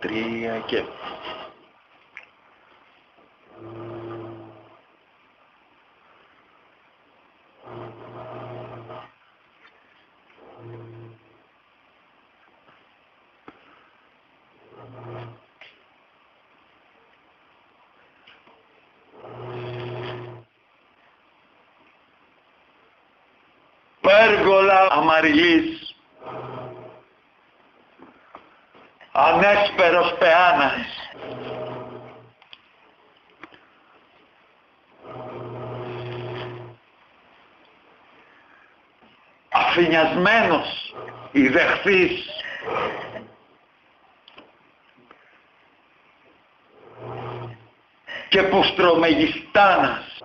Tria aqui. Pérgola amarilis ανέσπερος πεάνας. Αφινιασμένος, ιδεχθής. και πουστρομεγιστάνας.